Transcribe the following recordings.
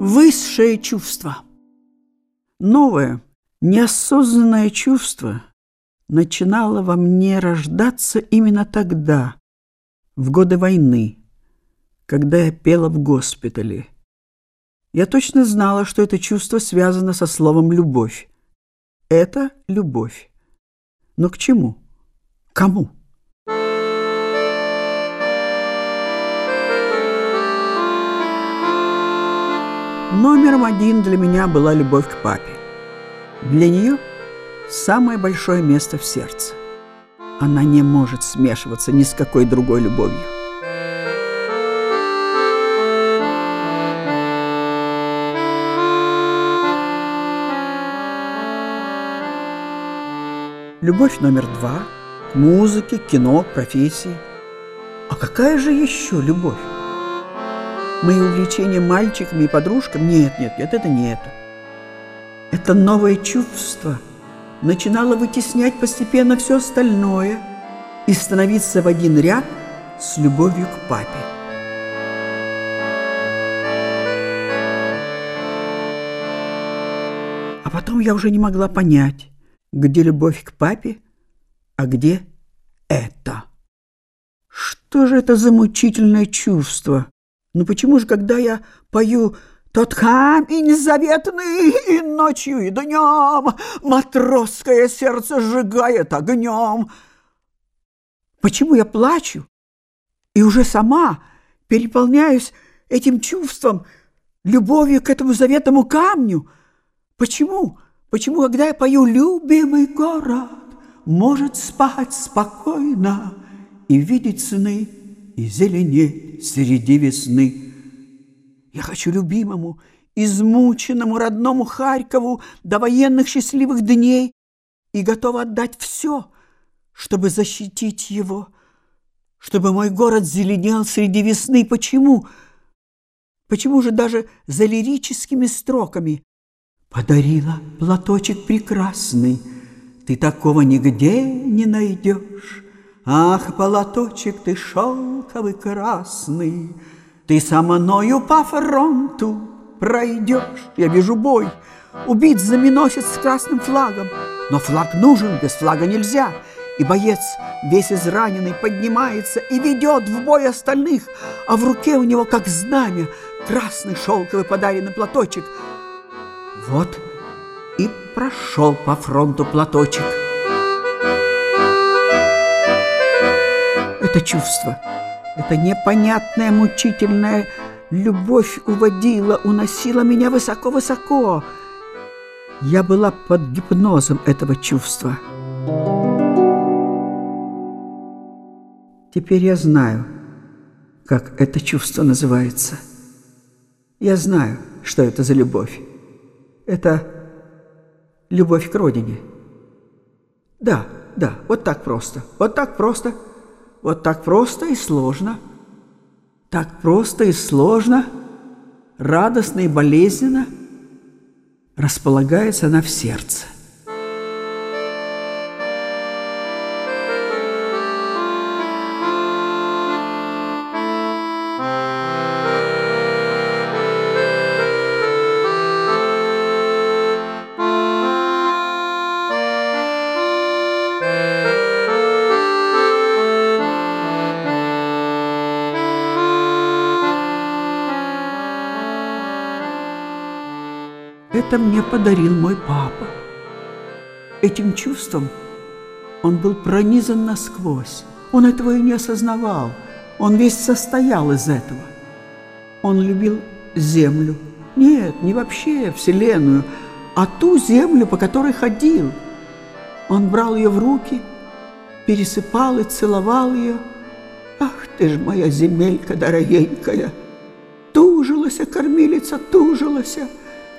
Высшее чувство. Новое, неосознанное чувство начинало во мне рождаться именно тогда, в годы войны, когда я пела в госпитале. Я точно знала, что это чувство связано со словом «любовь». Это любовь. Но к чему? Кому? Номером один для меня была любовь к папе. Для нее самое большое место в сердце. Она не может смешиваться ни с какой другой любовью. Любовь номер два музыке, кино, профессии. А какая же еще любовь? Мои увлечения мальчиками и подружками? Нет, нет, нет, это не это. Это новое чувство начинало вытеснять постепенно все остальное и становиться в один ряд с любовью к папе. А потом я уже не могла понять, где любовь к папе, а где это. Что же это за мучительное чувство? Ну почему же, когда я пою «Тот камень заветный и ночью, и днем Матросское сердце сжигает огнем», почему я плачу и уже сама переполняюсь этим чувством, любовью к этому заветному камню? Почему? Почему, когда я пою «Любимый город может спать спокойно и видеть сны и зеленеть среди весны», я хочу любимому, измученному родному Харькову до военных счастливых дней и готова отдать все, чтобы защитить его, чтобы мой город зеленел среди весны. Почему? Почему же даже за лирическими строками Подарила платочек прекрасный, Ты такого нигде не найдешь. Ах, платочек ты шелковый красный, Ты со мною по фронту пройдешь. Я вижу бой, убит знаменосец с красным флагом, Но флаг нужен, без флага нельзя, И боец, весь израненный, поднимается И ведет в бой остальных, А в руке у него, как знамя, Красный шелковый подаренный платочек — вот и прошел по фронту платочек. Это чувство, это непонятная мучительная любовь уводила, уносила меня высоко-высоко. Я была под гипнозом этого чувства. Теперь я знаю, как это чувство называется. Я знаю, что это за любовь. Это любовь к родине. Да, да, вот так просто, вот так просто, вот так просто и сложно. Так просто и сложно, радостно и болезненно располагается она в сердце. Это мне подарил мой папа. Этим чувством он был пронизан насквозь. Он этого и не осознавал. Он весь состоял из этого. Он любил землю. Нет, не вообще Вселенную, а ту землю, по которой ходил. Он брал ее в руки, пересыпал и целовал ее. Ах ты ж моя земелька дорогенькая! Тужилася кормилица, тужилася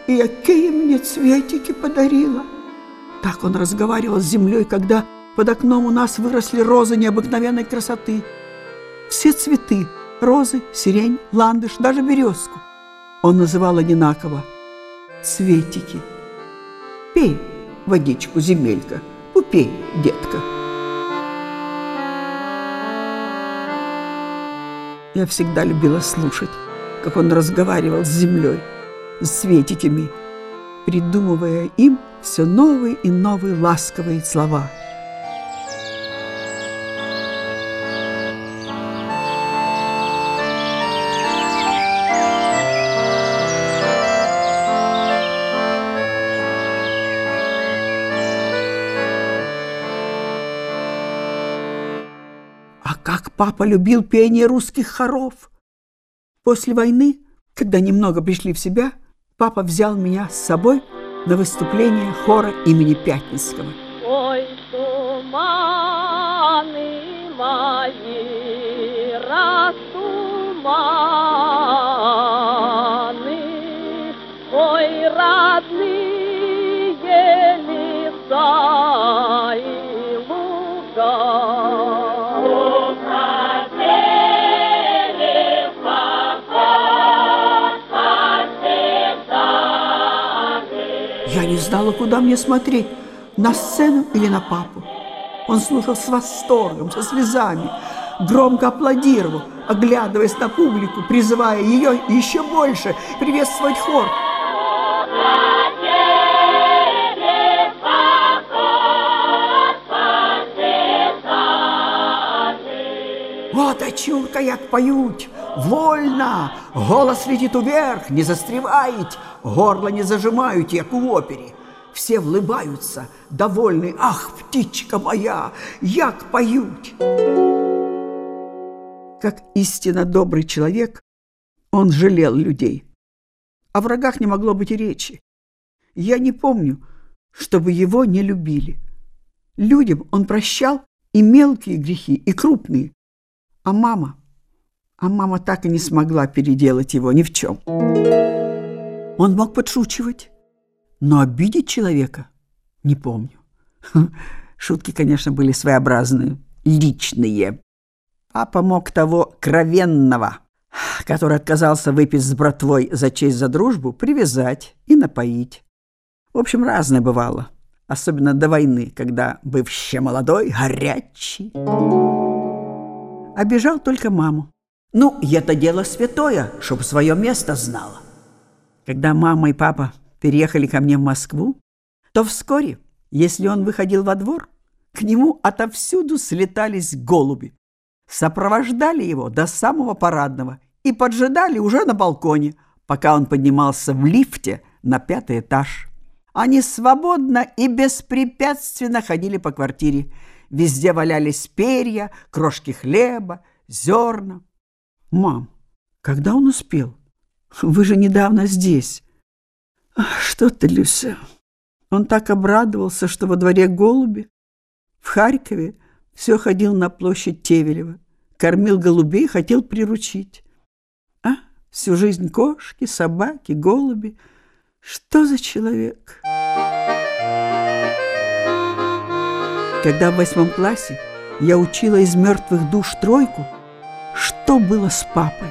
и какие мне цветики подарила. Так он разговаривал с землей, когда под окном у нас выросли розы необыкновенной красоты. Все цветы – розы, сирень, ландыш, даже березку. Он называл одинаково цветики. Пей водичку, земелька, упей, детка. Я всегда любила слушать, как он разговаривал с землей. Светите ми, придумывая им все новые и новые ласковые слова. А как папа любил пение русских хоров! После войны, когда немного пришли в себя, папа взял меня с собой на выступление хора имени Пятницкого. Ой, туманы мои, растуманы, ой, родные знала, куда мне смотреть, на сцену или на папу. Он слушал с восторгом, со слезами, громко аплодировал, оглядываясь на публику, призывая ее еще больше приветствовать хор. Вот, дочурка, як поють, вольно, голос летит уверх, не застреваете, горло не зажимают, як у опере. Все влыбаются, довольны, ах, птичка моя, як поють. Как истинно добрый человек, он жалел людей. О врагах не могло быть и речи. Я не помню, чтобы его не любили. Людям он прощал и мелкие грехи, и крупные. А мама, а мама так и не смогла переделать его ни в чем. Он мог подшучивать, но обидеть человека не помню. Шутки, конечно, были своеобразные, личные. Папа мог того кровенного, который отказался выпить с братвой за честь за дружбу, привязать и напоить. В общем, разное бывало, особенно до войны, когда бывший молодой, горячий. Обижал только маму. Ну, это дело святое, чтобы свое место знала. Когда мама и папа переехали ко мне в Москву, то вскоре, если он выходил во двор, к нему отовсюду слетались голуби, сопровождали его до самого парадного и поджидали уже на балконе, пока он поднимался в лифте на пятый этаж. Они свободно и беспрепятственно ходили по квартире. Везде валялись перья, крошки хлеба, зерна. «Мам, когда он успел? Вы же недавно здесь». «Что ты, Люся?» Он так обрадовался, что во дворе голуби. В Харькове все ходил на площадь Тевелева, кормил голубей, хотел приручить. А, всю жизнь кошки, собаки, голуби. Что за человек? Когда в восьмом классе я учила из мертвых душ тройку, что было с папой?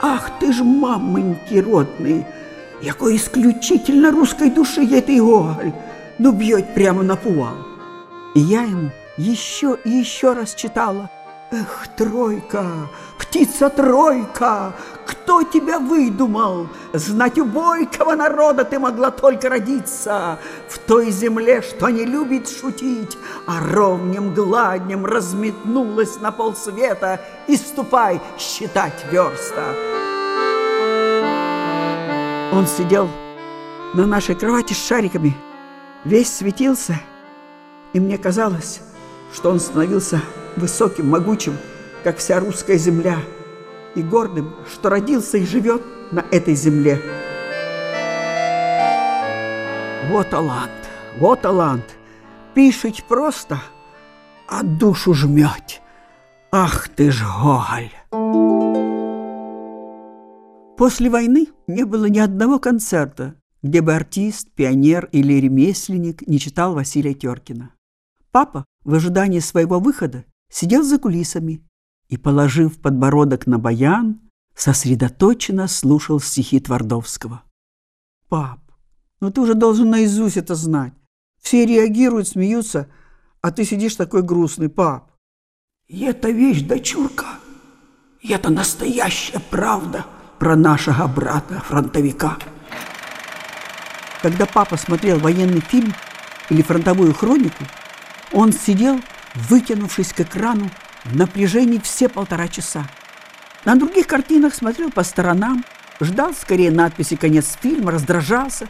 Ах ты ж, мамоньки родные! Якой исключительно русской души этой Гоголь! Ну, бьет прямо на пуал. И я ему еще и еще раз читала. Эх, тройка, птица-тройка, кто тебя выдумал? Знать у бойкого народа ты могла только родиться В той земле, что не любит шутить, А ровнем гладнем разметнулась на полсвета И ступай считать верста. Он сидел на нашей кровати с шариками, весь светился, и мне казалось, что он становился высоким, могучим, как вся русская земля, и гордым, что родился и живет на этой земле. Вот талант, вот талант. Пишуть просто, а душу жмет. Ах ты ж Гоголь! После войны не было ни одного концерта, где бы артист, пионер или ремесленник не читал Василия Теркина. Папа в ожидании своего выхода сидел за кулисами и, положив подбородок на баян, сосредоточенно слушал стихи Твардовского. «Пап, ну ты уже должен наизусть это знать. Все реагируют, смеются, а ты сидишь такой грустный, пап». «И это вещь, дочурка, и это настоящая правда про нашего брата-фронтовика». Когда папа смотрел военный фильм или фронтовую хронику, он сидел, вытянувшись к экрану, в напряжении все полтора часа. На других картинах смотрел по сторонам, ждал скорее надписи «Конец фильма», раздражался.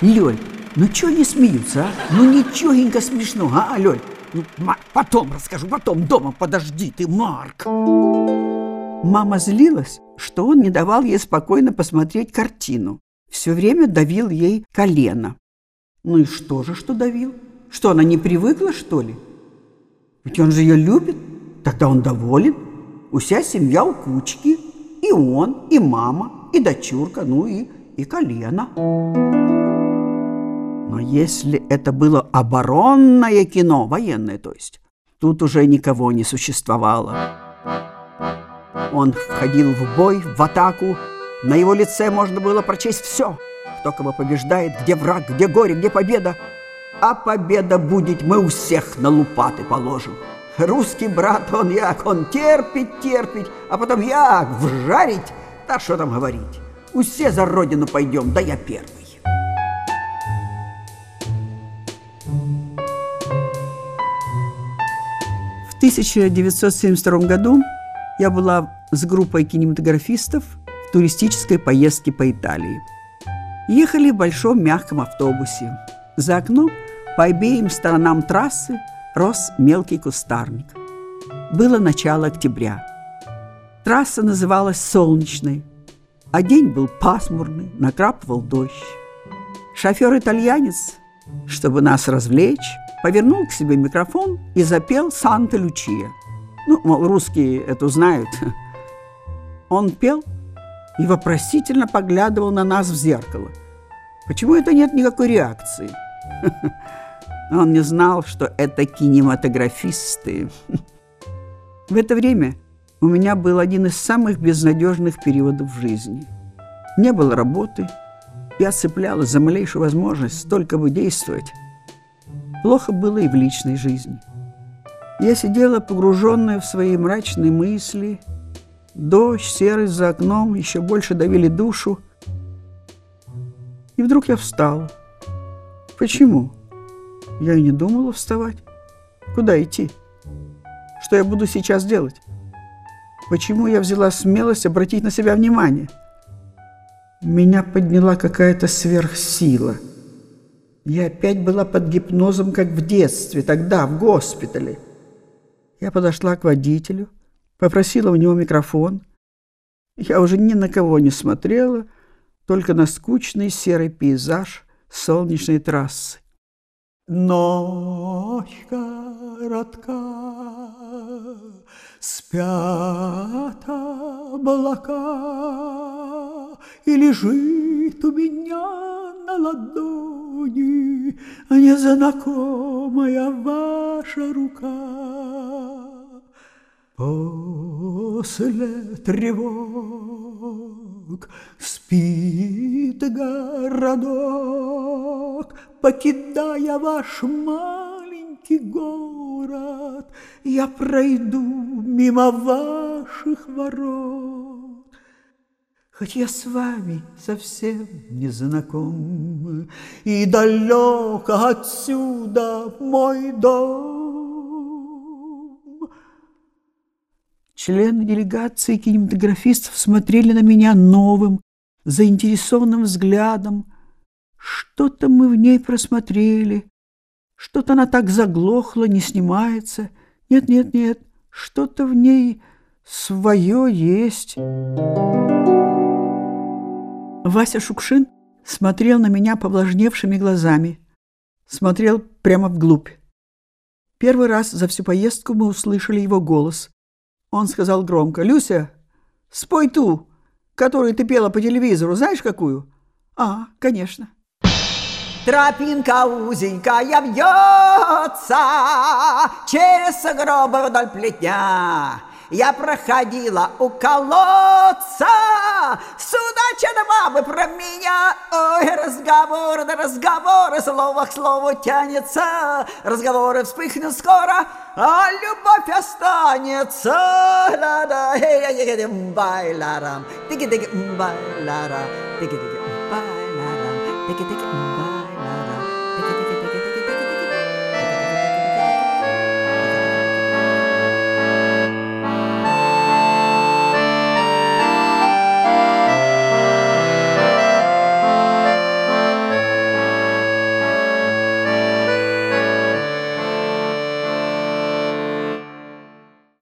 Лёль, ну чё они смеются, а? Ну ничегонько смешного, а, Лёль? Ну, потом расскажу, потом дома подожди ты, Марк. Мама злилась, что он не давал ей спокойно посмотреть картину. Все время давил ей колено. Ну и что же, что давил? Что, она не привыкла, что ли? Ведь он же ее любит, тогда он доволен. Уся семья у кучки. И он, и мама, и дочурка, ну и, и колено. Но если это было оборонное кино, военное то есть, тут уже никого не существовало. Он входил в бой, в атаку. На его лице можно было прочесть все. Кто кого побеждает, где враг, где горе, где победа. А победа будет, мы у всех на лупаты положим. Русский брат, он як, он терпит, терпит, а потом як, вжарить, да что там говорить. Усе за родину пойдем, да я первый. В 1972 году я была с группой кинематографистов в туристической поездке по Италии. Ехали в большом мягком автобусе. За окном по обеим сторонам трассы рос мелкий кустарник. Было начало октября. Трасса называлась «Солнечной», а день был пасмурный, накрапывал дождь. Шофер-итальянец, чтобы нас развлечь, повернул к себе микрофон и запел «Санта-Лючия». Ну, мол, русские это знают. Он пел и вопросительно поглядывал на нас в зеркало. Почему это нет никакой реакции? Он не знал, что это кинематографисты. В это время у меня был один из самых безнадежных периодов в жизни. Не было работы, я цеплялась за малейшую возможность только бы действовать. Плохо было и в личной жизни. Я сидела погруженная в свои мрачные мысли. Дождь, серость за окном еще больше давили душу. И вдруг я встала. Почему? Я и не думала вставать. Куда идти? Что я буду сейчас делать? Почему я взяла смелость обратить на себя внимание? Меня подняла какая-то сверхсила. Я опять была под гипнозом, как в детстве, тогда, в госпитале. Я подошла к водителю, попросила у него микрофон. Я уже ни на кого не смотрела, только на скучный серый пейзаж солнечной трассы. Ночь коротка, спят облака, И лежит у меня на ладони Незнакомая ваша рука. После тревог спит городок, Покидая ваш маленький город, Я пройду мимо ваших ворот. Хоть я с вами совсем не знаком, И далеко отсюда мой дом, Члены делегации кинематографистов смотрели на меня новым, заинтересованным взглядом. Что-то мы в ней просмотрели. Что-то она так заглохла, не снимается. Нет, нет, нет, что-то в ней свое есть. Вася Шукшин смотрел на меня повлажневшими глазами. Смотрел прямо вглубь. Первый раз за всю поездку мы услышали его голос. Он сказал громко, «Люся, спой ту, которую ты пела по телевизору, знаешь какую?» «А, конечно». Тропинка узенькая вьется Через сугробы вдоль плетня я проходила у колодца, Судачат бабы про меня. Ой, разговоры да разговоры, слово к слову тянется, Разговоры вспыхнут скоро, а любовь останется. Ла-да, байларам, тики-тики, байлара, тики-тики, байларам, Таки-таки.